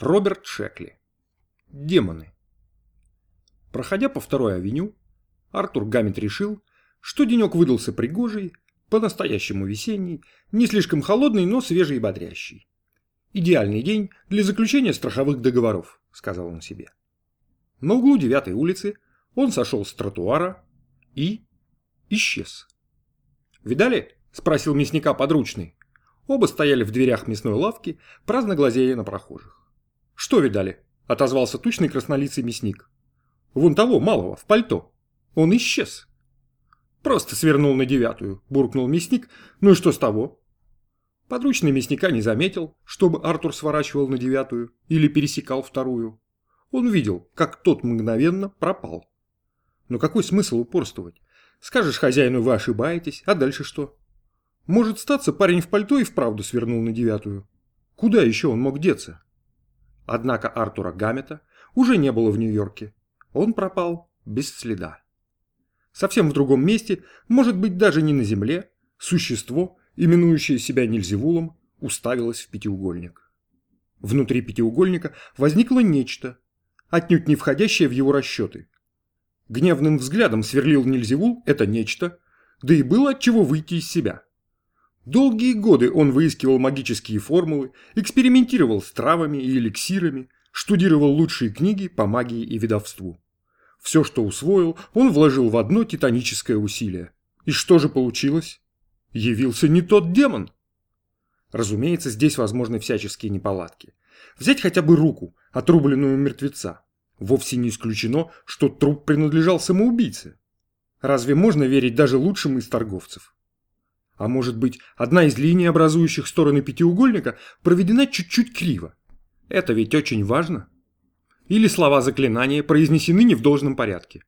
Роберт Шекли. Демоны. Проходя по второй авеню, Артур Гаммет решил, что денек выдался пригожий, по-настоящему весенний, не слишком холодный, но свежий и бодрящий. «Идеальный день для заключения страховых договоров», — сказал он себе. На углу девятой улицы он сошел с тротуара и исчез. «Видали?» – спросил мясника подручный. Оба стояли в дверях мясной лавки, праздно глазея на прохожих. «Что видали?» – отозвался тучный краснолицый мясник. «Вон того, малого, в пальто. Он исчез». «Просто свернул на девятую», – буркнул мясник. «Ну и что с того?» Подручный мясника не заметил, чтобы Артур сворачивал на девятую или пересекал вторую. Он видел, как тот мгновенно пропал. Но какой смысл упорствовать? Скажешь хозяину, вы ошибаетесь, а дальше что? Может статься, парень в пальто и вправду свернул на девятую. Куда еще он мог деться? Однако Артура Гаммета уже не было в Нью-Йорке. Он пропал без следа. Совсем в другом месте, может быть даже не на земле, существо, именующее себя Нильзевулом, уставилось в пятиугольник. Внутри пятиугольника возникло нечто, отнюдь не входящее в его расчеты. Гневным взглядом сверлил Нильзевул это нечто, да и было от чего выйти из себя. Долгие годы он выискивал магические формулы, экспериментировал с травами и эликсирами, штудировал лучшие книги по магии и ведовству. Все, что усвоил, он вложил в одно титаническое усилие. И что же получилось? Явился не тот демон. Разумеется, здесь возможны всяческие неполадки. Взять хотя бы руку, отрубленную мертвеца. Вовсе не исключено, что труп принадлежал самоубийце. Разве можно верить даже лучшим из торговцев? А может быть, одна из линий, образующих стороны пятиугольника, проведена чуть-чуть криво? Это ведь очень важно. Или слова заклинания произнесены не в должном порядке.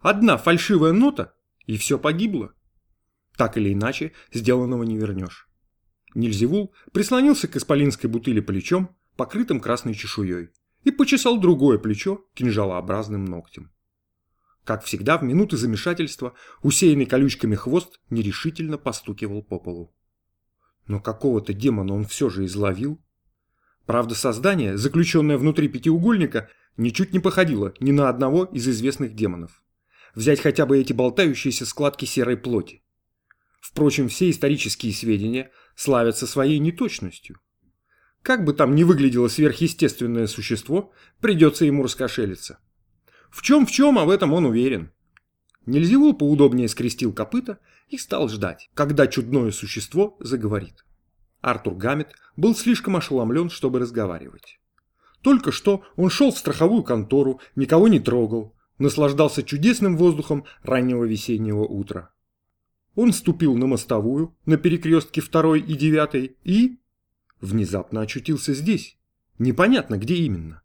Одна фальшивая нота, и все погибло. Так или иначе, сделанного не вернешь. Нильзевул прислонился к исполинской бутыли плечом, покрытым красной чешуей и почесал другое плечо кинжалообразным ногтем. Как всегда, в минуты замешательства, усеянный колючками хвост нерешительно постукивал по полу. Но какого-то демона он все же изловил. Правда, создание, заключенное внутри пятиугольника, ничуть не походило ни на одного из известных демонов. Взять хотя бы эти болтающиеся складки серой плоти. Впрочем, все исторические сведения славятся своей неточностью. Как бы там ни выглядело сверхъестественное существо, придется ему раскошелиться. В чем в чем, а в этом он уверен. Нельзевул поудобнее скрестил копыта и стал ждать, когда чудное существо заговорит. Артур Гаммет был слишком ошеломлен, чтобы разговаривать. Только что он шел в страховую контору, никого не трогал, наслаждался чудесным воздухом раннего весеннего утра. Он ступил на мостовую, на перекрестке второй и девятой и внезапно очутился здесь. Непонятно, где именно.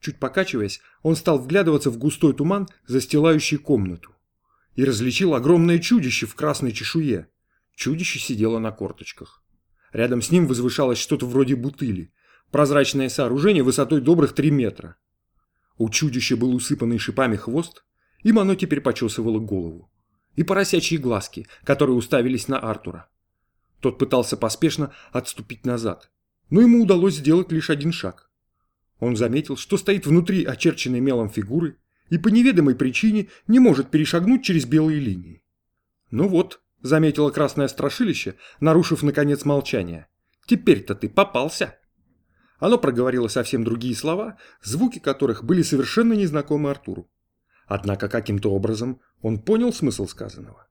Чуть покачиваясь, он стал вглядываться в густой туман, застилающий комнату. И различил огромное чудище в красной чешуе. Чудище сидело на корточках. Рядом с ним возвышалось что-то вроде бутыли. Прозрачное сооружение высотой добрых три метра. У чудища был усыпанный шипами хвост, им оно теперь почесывало голову. И поросячьи глазки, которые уставились на Артура. Тот пытался поспешно отступить назад, но ему удалось сделать лишь один шаг. Он заметил, что стоит внутри очерченной мелом фигуры и по неведомой причине не может перешагнуть через белые линии. «Ну вот», — заметило красное страшилище, нарушив, наконец, молчание, — «теперь-то ты попался». Оно проговорило совсем другие слова, звуки которых были совершенно незнакомы Артуру. Однако каким-то образом он понял смысл сказанного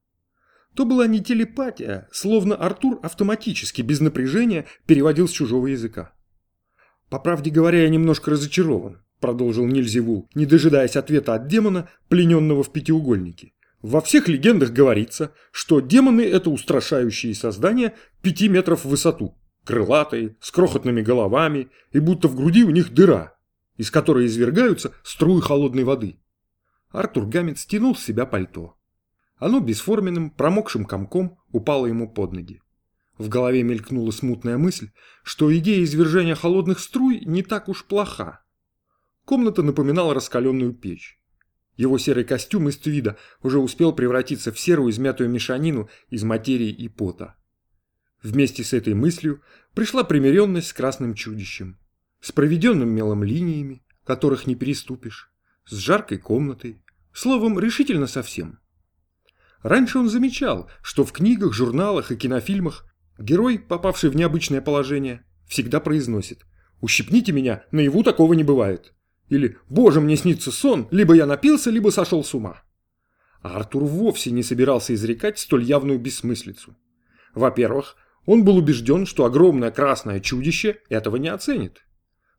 то была не телепатия, словно Артур автоматически, без напряжения, переводил с чужого языка. «По правде говоря, я немножко разочарован», – продолжил Нильзевул, не дожидаясь ответа от демона, плененного в пятиугольнике. «Во всех легендах говорится, что демоны – это устрашающие создания пяти метров в высоту, крылатые, с крохотными головами, и будто в груди у них дыра, из которой извергаются струи холодной воды». Артур Гаммет стянул с себя пальто. Оно бесформенным, промокшим комком упало ему под ноги. В голове мелькнула смутная мысль, что идея извержения холодных струй не так уж плоха. Комната напоминала раскаленную печь. Его серый костюм из твида уже успел превратиться в серую измятую мешанину из материи и пота. Вместе с этой мыслью пришла примиренность с красным чудищем. с проведенным мелом линиями, которых не переступишь, с жаркой комнатой, словом, решительно совсем. Раньше он замечал, что в книгах, журналах и кинофильмах герой, попавший в необычное положение, всегда произносит «Ущипните меня, наяву такого не бывает». Или «Боже, мне снится сон, либо я напился, либо сошел с ума». А Артур вовсе не собирался изрекать столь явную бессмыслицу. Во-первых, он был убежден, что огромное красное чудище этого не оценит.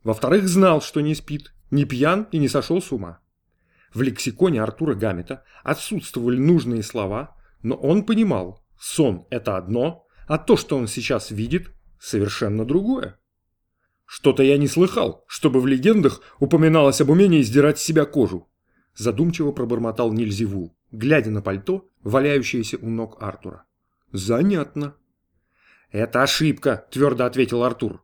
Во-вторых, знал, что не спит, не пьян и не сошел с ума. В лексиконе Артура Гамета отсутствовали нужные слова, но он понимал, сон – это одно, а то, что он сейчас видит, совершенно другое. Что-то я не слыхал, чтобы в легендах упоминалось об умении сдирать с себя кожу. Задумчиво пробормотал Нильзевул, глядя на пальто, валяющееся у ног Артура. Занятно. Это ошибка, твердо ответил Артур.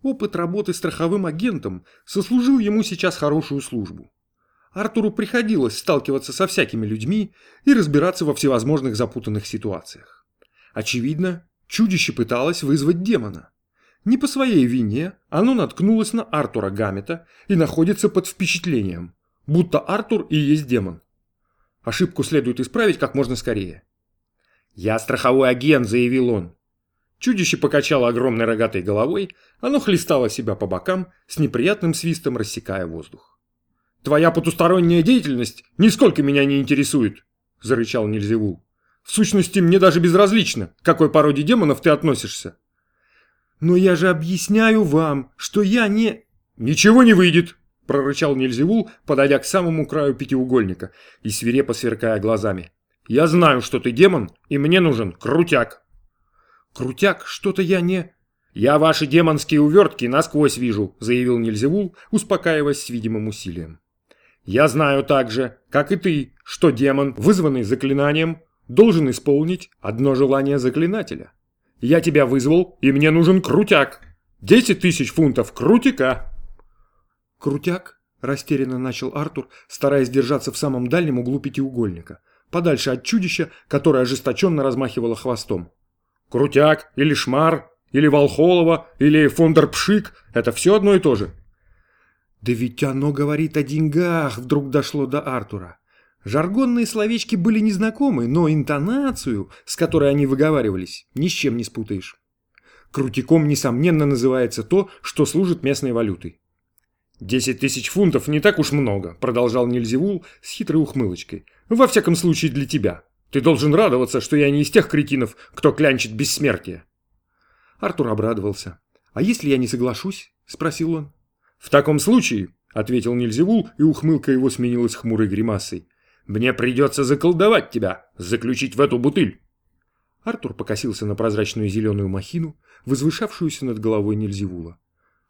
Опыт работы страховым агентом сослужил ему сейчас хорошую службу. Артуру приходилось сталкиваться со всякими людьми и разбираться во всевозможных запутанных ситуациях. Очевидно, чудище пыталось вызвать демона. Не по своей вине оно наткнулось на Артура Гамета и находится под впечатлением, будто Артур и есть демон. Ошибку следует исправить как можно скорее. «Я страховой агент», — заявил он. Чудище покачало огромной рогатой головой, оно хлестало себя по бокам, с неприятным свистом рассекая воздух. «Твоя потусторонняя деятельность нисколько меня не интересует», – зарычал Нильзевул. «В сущности, мне даже безразлично, к какой породе демонов ты относишься». «Но я же объясняю вам, что я не...» «Ничего не выйдет», – прорычал Нильзевул, подойдя к самому краю пятиугольника и свирепо сверкая глазами. «Я знаю, что ты демон, и мне нужен крутяк». «Крутяк, что-то я не...» «Я ваши демонские увертки насквозь вижу», — заявил Нильзевул, успокаиваясь с видимым усилием. «Я знаю также, как и ты, что демон, вызванный заклинанием, должен исполнить одно желание заклинателя. Я тебя вызвал, и мне нужен крутяк. Десять тысяч фунтов крутяка». «Крутяк?» – растерянно начал Артур, стараясь держаться в самом дальнем углу пятиугольника, подальше от чудища, которое ожесточенно размахивало хвостом. Крутяк или Шмар, или Волхолова, или Фондерпшик – это все одно и то же. Да ведь оно говорит о деньгах, вдруг дошло до Артура. Жаргонные словечки были незнакомы, но интонацию, с которой они выговаривались, ни с чем не спутаешь. Крутиком, несомненно, называется то, что служит местной валютой. «Десять тысяч фунтов не так уж много», – продолжал Нильзевул с хитрой ухмылочкой. «Во всяком случае для тебя. Ты должен радоваться, что я не из тех кретинов, кто клянчит бессмертие. Артур обрадовался. «А если я не соглашусь?» – спросил он. «В таком случае», – ответил Нильзевул, и ухмылка его сменилась хмурой гримасой. «Мне придется заколдовать тебя, заключить в эту бутыль». Артур покосился на прозрачную зеленую махину, возвышавшуюся над головой Нильзевула.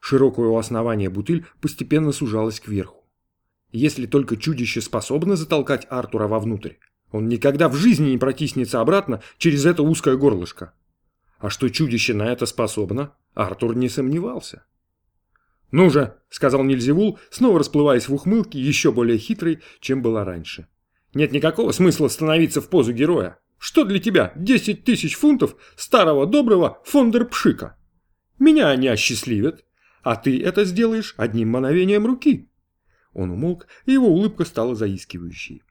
Широкое у основания бутыль постепенно сужалась кверху. Если только чудище способно затолкать Артура вовнутрь, он никогда в жизни не протиснется обратно через это узкое горлышко. А что чудище на это способно, Артур не сомневался. «Ну же», — сказал Нильзевул, снова расплываясь в ухмылке, еще более хитрой, чем была раньше. «Нет никакого смысла становиться в позу героя. Что для тебя 10 тысяч фунтов старого доброго фондерпшика? Меня они осчастливят, а ты это сделаешь одним мановением руки». Он умолк, и его улыбка стала заискивающей.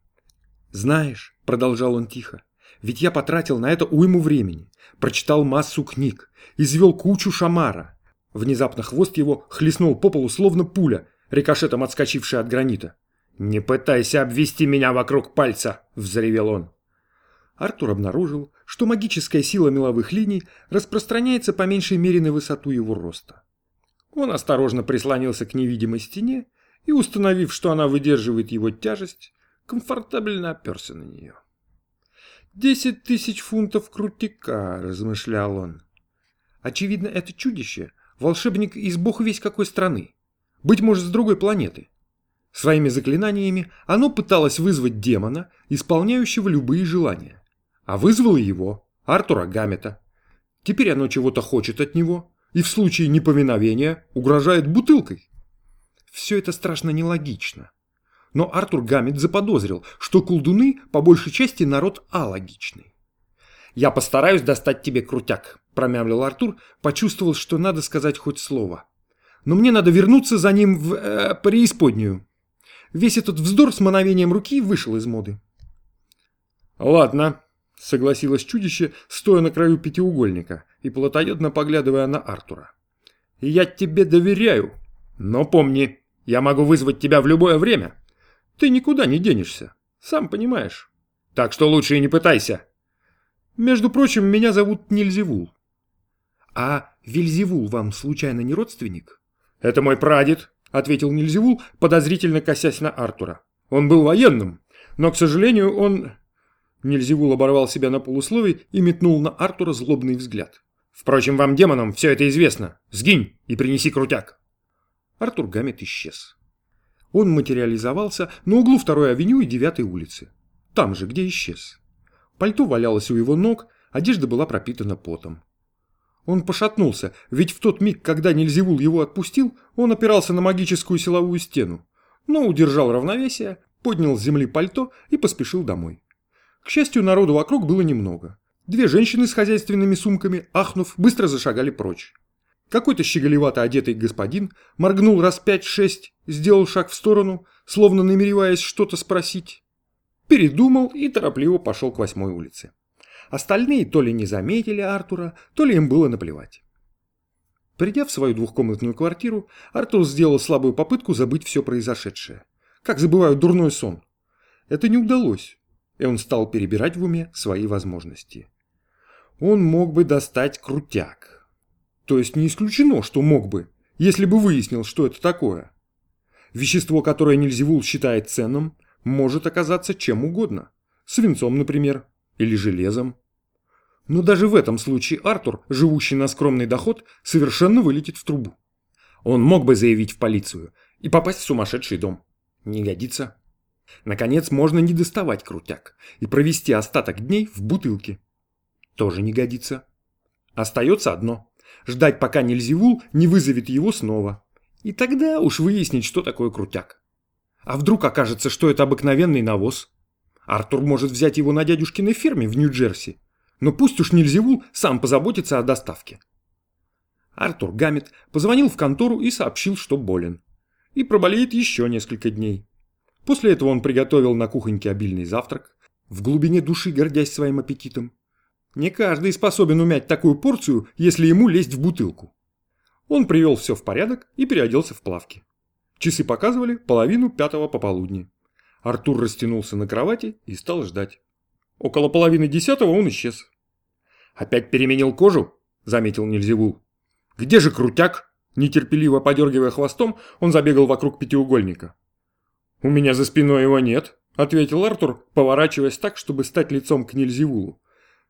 «Знаешь», — продолжал он тихо, — «ведь я потратил на это уйму времени, прочитал массу книг, извел кучу шамара». Внезапно хвост его хлестнул по полу словно пуля, рикошетом отскочившая от гранита. «Не пытайся обвести меня вокруг пальца!» — взревел он. Артур обнаружил, что магическая сила меловых линий распространяется по меньшей мере на высоту его роста. Он осторожно прислонился к невидимой стене и, установив, что она выдерживает его тяжесть, комфортабельно оперся на нее. «Десять тысяч фунтов крутика», — размышлял он. Очевидно, это чудище — волшебник из бог весь какой страны, быть может, с другой планеты. Своими заклинаниями оно пыталось вызвать демона, исполняющего любые желания. А вызвало его, Артура Гамета. Теперь оно чего-то хочет от него, и в случае неповиновения угрожает бутылкой. Все это страшно нелогично. Но Артур Гаммет заподозрил, что колдуны по большей части народ алогичный. «Я постараюсь достать тебе крутяк», – промямлил Артур, почувствовал, что надо сказать хоть слово. но мне надо вернуться за ним в э, преисподнюю. Весь этот вздор с мановением руки вышел из моды. «Ладно», — согласилось чудище, стоя на краю пятиугольника и плотоядно поглядывая на Артура. «Я тебе доверяю, но помни, я могу вызвать тебя в любое время. Ты никуда не денешься, сам понимаешь. Так что лучше и не пытайся. Между прочим, меня зовут Нильзевул». «А Вильзевул вам случайно не родственник?» «Это мой прадед», — ответил Нильзевул, подозрительно косясь на Артура. «Он был военным, но, к сожалению, он...» Нильзевул оборвал себя на полуслове и метнул на Артура злобный взгляд. «Впрочем, вам, демонам, все это известно. Сгинь и принеси крутяк». Артур Гамет исчез. Он материализовался на углу второй авеню и девятой улицы. Там же, где исчез. Пальто валялось у его ног, одежда была пропитана потом. Он пошатнулся, ведь в тот миг, когда Нильзевул его отпустил, он опирался на магическую силовую стену, но удержал равновесие, поднял с земли пальто и поспешил домой. К счастью, народу вокруг было немного. Две женщины с хозяйственными сумками, ахнув, быстро зашагали прочь. Какой-то щеголевато одетый господин моргнул раз пять-шесть, сделал шаг в сторону, словно намереваясь что-то спросить. Передумал и торопливо пошел к восьмой улице. Остальные то ли не заметили Артура, то ли им было наплевать. Придя в свою двухкомнатную квартиру, Артур сделал слабую попытку забыть все произошедшее. Как забывают дурной сон. Это не удалось, и он стал перебирать в уме свои возможности. Он мог бы достать крутяк. То есть не исключено, что мог бы, если бы выяснил, что это такое. Вещество, которое Нильзевул считает ценным, может оказаться чем угодно. Свинцом, например, или железом. Но даже в этом случае Артур, живущий на скромный доход, совершенно вылетит в трубу. Он мог бы заявить в полицию и попасть в сумасшедший дом. Не годится. Наконец, можно не доставать крутяк и провести остаток дней в бутылке. Тоже не годится. Остается одно – ждать, пока Нельзевул не вызовет его снова. И тогда уж выяснить, что такое крутяк. А вдруг окажется, что это обыкновенный навоз – Артур может взять его на дядюшкиной ферме в Нью-Джерси, но пусть уж Нильзевул сам позаботится о доставке. Артур Гаммет позвонил в контору и сообщил, что болен. И проболеет еще несколько дней. После этого он приготовил на кухоньке обильный завтрак, в глубине души гордясь своим аппетитом. Не каждый способен умять такую порцию, если ему лезть в бутылку. Он привел все в порядок и переоделся в плавки. Часы показывали половину пятого пополудни. Артур растянулся на кровати и стал ждать. Около половины десятого он исчез. «Опять переменил кожу?» – заметил Нельзевул. «Где же крутяк?» Нетерпеливо подергивая хвостом, он забегал вокруг пятиугольника. «У меня за спиной его нет», – ответил Артур, поворачиваясь так, чтобы стать лицом к Нельзевулу.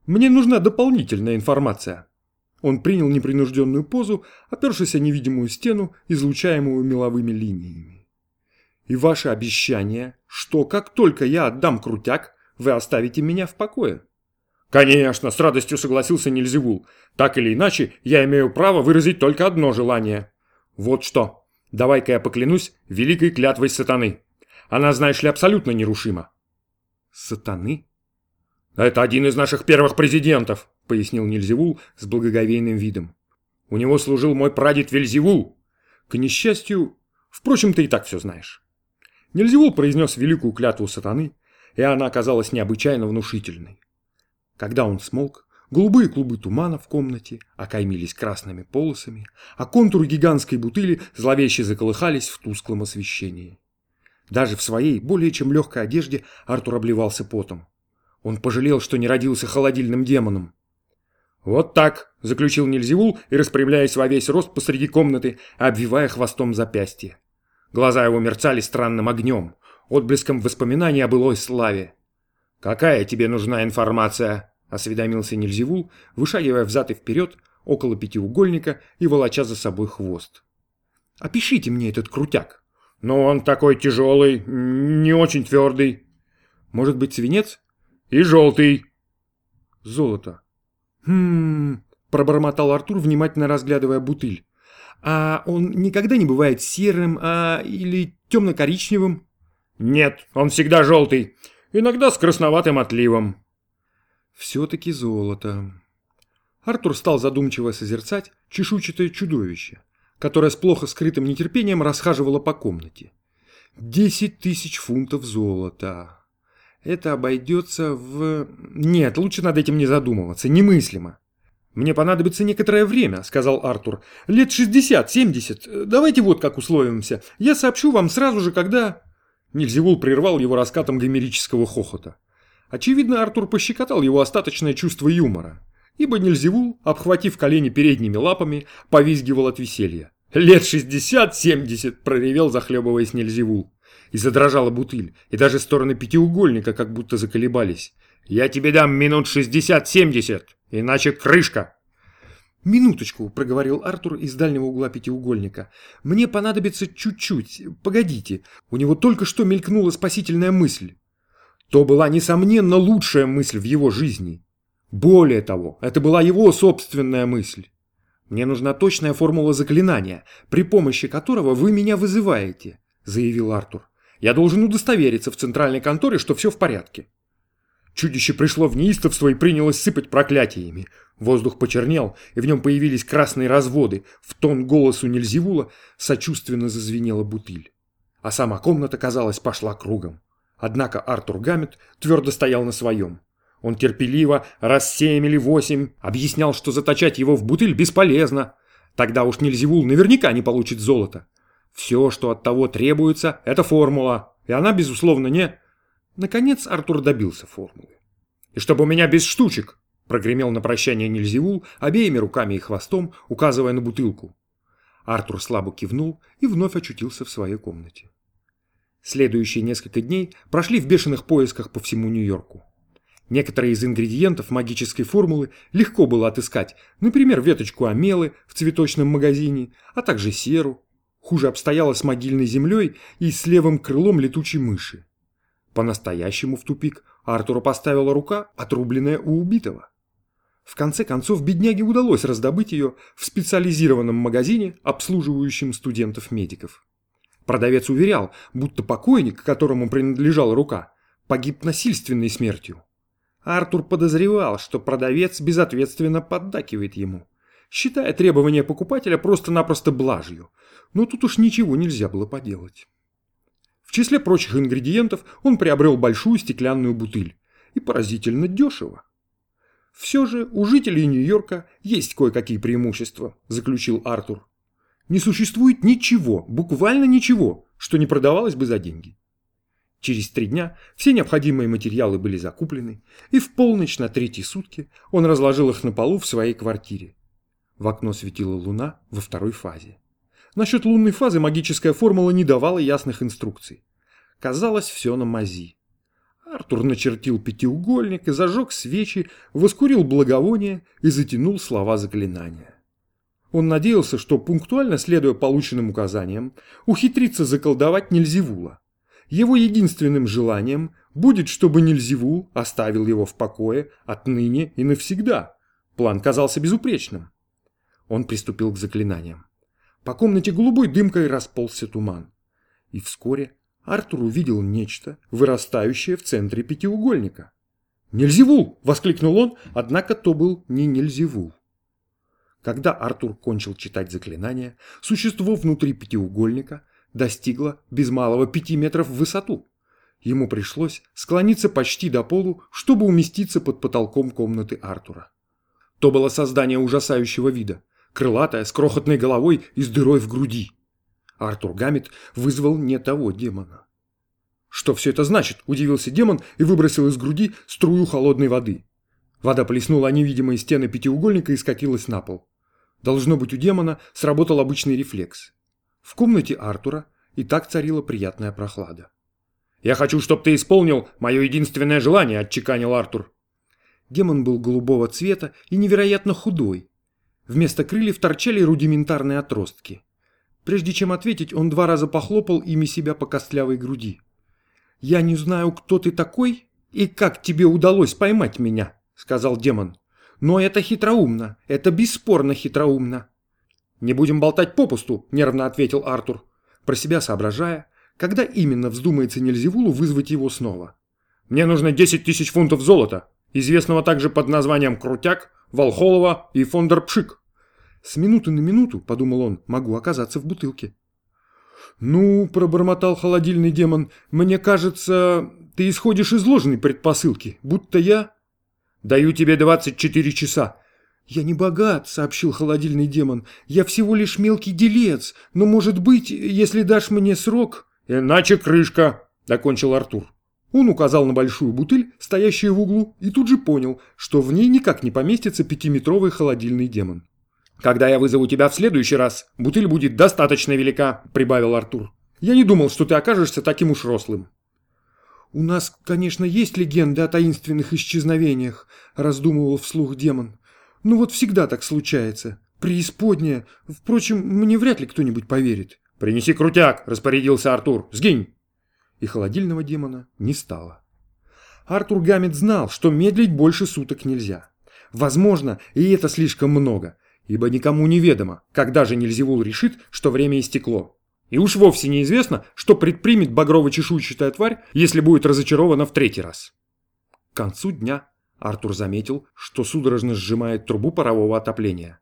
«Мне нужна дополнительная информация». Он принял непринужденную позу, опершись о невидимую стену, излучаемую меловыми линиями. И ваше обещание, что как только я отдам крутяк, вы оставите меня в покое. Конечно, с радостью согласился Нильзевул. Так или иначе, я имею право выразить только одно желание. Вот что. Давай-ка я поклянусь великой клятвой сатаны. Она, знаешь ли, абсолютно нерушима. Сатаны? Это один из наших первых президентов, пояснил Нильзевул с благоговейным видом. У него служил мой прадед Вельзевул. К несчастью, впрочем, ты и так все знаешь. Нельзевул произнес великую клятву сатаны, и она оказалась необычайно внушительной. Когда он смолк, голубые клубы тумана в комнате окаймились красными полосами, а контуры гигантской бутыли зловеще заколыхались в тусклом освещении. Даже в своей более чем легкой одежде Артур обливался потом. Он пожалел, что не родился холодильным демоном. «Вот так», — заключил Нильзевул и распрямляясь во весь рост посреди комнаты, обвивая хвостом запястье. Глаза его мерцали странным огнем, отблеском воспоминаний о былой славе. «Какая тебе нужна информация?» – осведомился Нильзевул, вышагивая взад и вперед около пятиугольника и волоча за собой хвост. «Опишите мне этот крутяк». «Но он такой тяжелый, не очень твердый». «Может быть, свинец?» «И желтый». «Золото». «Хм...» – пробормотал Артур, внимательно разглядывая бутыль. А он никогда не бывает серым, а или темно-коричневым? Нет, он всегда желтый. Иногда с красноватым отливом. Все-таки золото. Артур стал задумчиво созерцать чешуйчатое чудовище, которая с плохо скрытым нетерпением расхаживала по комнате. «Десять тысяч фунтов золота. Это обойдется в... Нет, лучше над этим не задумываться, немыслимо». «Мне понадобится некоторое время», — сказал Артур. «Лет шестьдесят, семьдесят. Давайте вот как условимся. Я сообщу вам сразу же, когда...» Нильзевул прервал его раскатом гомерического хохота. Очевидно, Артур пощекотал его остаточное чувство юмора, ибо Нильзевул, обхватив колени передними лапами, повизгивал от веселья. «Лет шестьдесят-семьдесят!» – проревел, захлебываясь Нильзевул. И задрожала бутыль, и даже стороны пятиугольника как будто заколебались. «Я тебе дам минут шестьдесят-семьдесят, иначе крышка!» «Минуточку», — проговорил Артур из дальнего угла пятиугольника. «Мне понадобится чуть-чуть. Погодите. У него только что мелькнула спасительная мысль». То была, несомненно, лучшая мысль в его жизни. Более того, это была его собственная мысль. «Мне нужна точная формула заклинания, при помощи которого вы меня вызываете», — заявил Артур. «Я должен удостовериться в центральной конторе, что все в порядке». Чудище пришло в неистовство и принялось сыпать проклятиями. Воздух почернел, и в нем появились красные разводы. В тон голосу Нельзевула сочувственно зазвенела бутыль. А сама комната, казалось, пошла кругом. Однако Артур Гаммет твердо стоял на своем. Он терпеливо, раз семь или восемь, объяснял, что заточать его в бутыль бесполезно. Тогда уж Нельзевул наверняка не получит золото. Все, что от того требуется, это формула, и она, безусловно, не... Наконец Артур добился формулы. «И чтобы у меня без штучек!» – прогремел на прощание Нильзевул обеими руками и хвостом, указывая на бутылку. Артур слабо кивнул и вновь очутился в своей комнате. Следующие несколько дней прошли в бешеных поисках по всему Нью-Йорку. Некоторые из ингредиентов магической формулы легко было отыскать, например, веточку амелы в цветочном магазине, а также серу. Хуже обстояло с могильной землей и с левым крылом летучей мыши. По-настоящему в тупик Артура поставила рука, отрубленная у убитого. В конце концов, бедняге удалось раздобыть ее в специализированном магазине, обслуживающем студентов-медиков. Продавец уверял, будто покойник, которому принадлежала рука, погиб насильственной смертью. Артур подозревал, что продавец безответственно поддакивает ему, считая требования покупателя просто-напросто блажью, но тут уж ничего нельзя было поделать. В числе прочих ингредиентов он приобрел большую стеклянную бутыль. И поразительно дешево. «Все же у жителей Нью-Йорка есть кое-какие преимущества», – заключил Артур. «Не существует ничего, буквально ничего, что не продавалось бы за деньги». Через три дня все необходимые материалы были закуплены, и в полночь на третьи сутки он разложил их на полу в своей квартире. В окно светила луна во второй фазе. Насчет лунной фазы магическая формула не давала ясных инструкций. Казалось, все на мази. Артур начертил пятиугольник и зажег свечи, воскурил благовоние и затянул слова заклинания. Он надеялся, что, пунктуально следуя полученным указаниям, ухитриться заколдовать Нельзевула. Его единственным желанием будет, чтобы Нельзевул оставил его в покое отныне и навсегда. План казался безупречным. Он приступил к заклинаниям. По комнате голубой дымкой расползся туман. И вскоре Артур увидел нечто, вырастающее в центре пятиугольника. «Нельзевул!» – воскликнул он, однако то был не Нельзевул. Когда Артур кончил читать заклинание, существо внутри пятиугольника достигло без малого пяти метров в высоту. Ему пришлось склониться почти до полу, чтобы уместиться под потолком комнаты Артура. То было создание ужасающего вида крылатая, с крохотной головой и с дырой в груди. Артур Гаммет вызвал не того демона. «Что все это значит?» – удивился демон и выбросил из груди струю холодной воды. Вода плеснула о невидимые стены пятиугольника и скатилась на пол. Должно быть, у демона сработал обычный рефлекс. В комнате Артура и так царила приятная прохлада. «Я хочу, чтобы ты исполнил мое единственное желание», – отчеканил Артур. Демон был голубого цвета и невероятно худой, Вместо крыльев торчали рудиментарные отростки. Прежде чем ответить, он два раза похлопал ими себя по костлявой груди. «Я не знаю, кто ты такой и как тебе удалось поймать меня», — сказал демон. «Но это хитроумно, это бесспорно хитроумно». «Не будем болтать попусту», — нервно ответил Артур, про себя соображая, когда именно вздумается Нельзевулу вызвать его снова. «Мне нужно 10 тысяч фунтов золота, известного также под названием «Крутяк», Волхолова и Фондерпшик. С минуты на минуту, подумал он, могу оказаться в бутылке. «Ну, — пробормотал холодильный демон, — мне кажется, ты исходишь из ложной предпосылки, будто я...» «Даю тебе 24 часа». «Я не богат», — сообщил холодильный демон. «Я всего лишь мелкий делец, но, может быть, если дашь мне срок...» «Иначе крышка», — докончил Артур. Он указал на большую бутыль, стоящую в углу, и тут же понял, что в ней никак не поместится пятиметровый холодильный демон. «Когда я вызову тебя в следующий раз, бутыль будет достаточно велика», – прибавил Артур. «Я не думал, что ты окажешься таким уж рослым». «У нас, конечно, есть легенды о таинственных исчезновениях», – раздумывал вслух демон. «Но вот всегда так случается. Преисподняя. Впрочем, мне вряд ли кто-нибудь поверит». «Принеси крутяк», – распорядился Артур. «Сгинь!» И холодильного демона не стало. Артур Гаммет знал, что медлить больше суток нельзя. Возможно, и это слишком много – ибо никому не ведомо, когда же Нильзевул решит, что время истекло. И уж вовсе неизвестно, что предпримет багрово-чешуйчатая тварь, если будет разочарована в третий раз. К концу дня Артур заметил, что судорожно сжимает трубу парового отопления.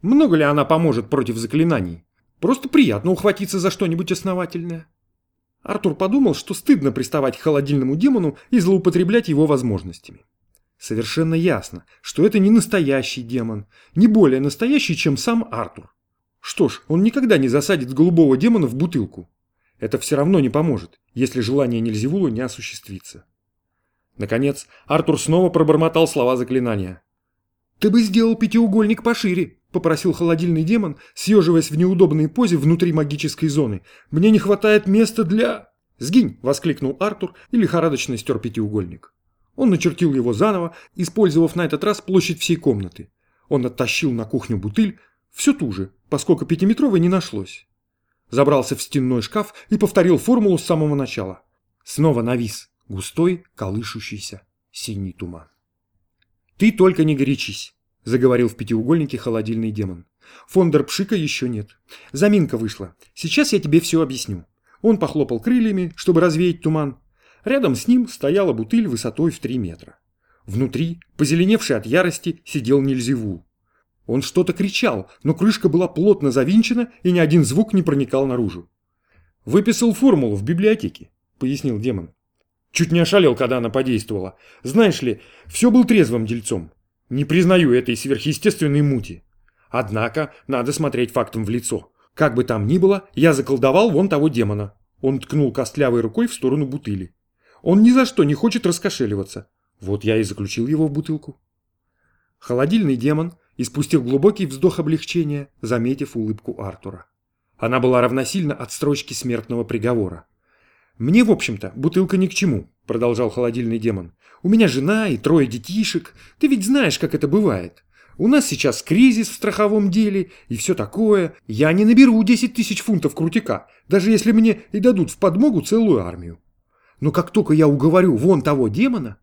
Много ли она поможет против заклинаний? Просто приятно ухватиться за что-нибудь основательное. Артур подумал, что стыдно приставать к холодильному демону и злоупотреблять его возможностями. Совершенно ясно, что это не настоящий демон, не более настоящий, чем сам Артур. Что ж, он никогда не засадит голубого демона в бутылку. Это все равно не поможет, если желание Нельзевула не осуществится. Наконец, Артур снова пробормотал слова заклинания. «Ты бы сделал пятиугольник пошире», — попросил холодильный демон, съеживаясь в неудобной позе внутри магической зоны. «Мне не хватает места для...» «Сгинь!» — воскликнул Артур и лихорадочно стер пятиугольник. Он начертил его заново, использовав на этот раз площадь всей комнаты. Он оттащил на кухню бутыль, все ту же, поскольку пятиметровой не нашлось. Забрался в стенной шкаф и повторил формулу с самого начала. Снова навис густой, колышущийся синий туман. «Ты только не горячись», — заговорил в пятиугольнике холодильный демон. «Фондер Пшика еще нет. Заминка вышла. Сейчас я тебе все объясню». Он похлопал крыльями, чтобы развеять туман, Рядом с ним стояла бутыль высотой в 3 метра. Внутри, позеленевший от ярости, сидел Нильзевул. Он что-то кричал, но крышка была плотно завинчена, и ни один звук не проникал наружу. «Выписал формулу в библиотеке», — пояснил демон. Чуть не ошалел, когда она подействовала. Знаешь ли, все был трезвым дельцом. Не признаю этой сверхъестественной мути. Однако, надо смотреть фактом в лицо. Как бы там ни было, я заколдовал вон того демона. Он ткнул костлявой рукой в сторону бутыли. Он ни за что не хочет раскошеливаться. Вот я и заключил его в бутылку. Холодильный демон испустил глубокий вздох облегчения, заметив улыбку Артура. Она была равносильна отстрочке смертного приговора. «Мне, в общем-то, бутылка ни к чему», — продолжал холодильный демон. «У меня жена и трое детишек. Ты ведь знаешь, как это бывает. У нас сейчас кризис в страховом деле и все такое. Я не наберу 10 тысяч фунтов крутика, даже если мне и дадут в подмогу целую армию. Но как только я уговорю вон того демона...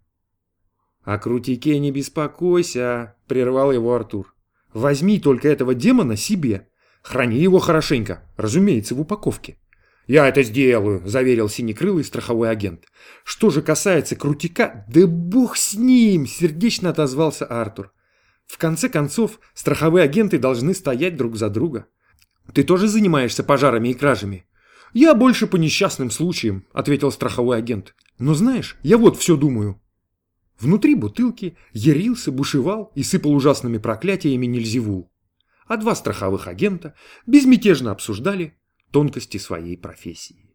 «О крутике не беспокойся», — прервал его Артур. «Возьми только этого демона себе. Храни его хорошенько, разумеется, в упаковке». «Я это сделаю», — заверил синекрылый страховой агент. «Что же касается крутика, да бог с ним!» — сердечно отозвался Артур. «В конце концов, страховые агенты должны стоять друг за друга. Ты тоже занимаешься пожарами и кражами?» «Я больше по несчастным случаям», — ответил страховой агент. «Но знаешь, я вот все думаю». Внутри бутылки ярился, бушевал и сыпал ужасными проклятиями Нельзевул. А два страховых агента безмятежно обсуждали тонкости своей профессии.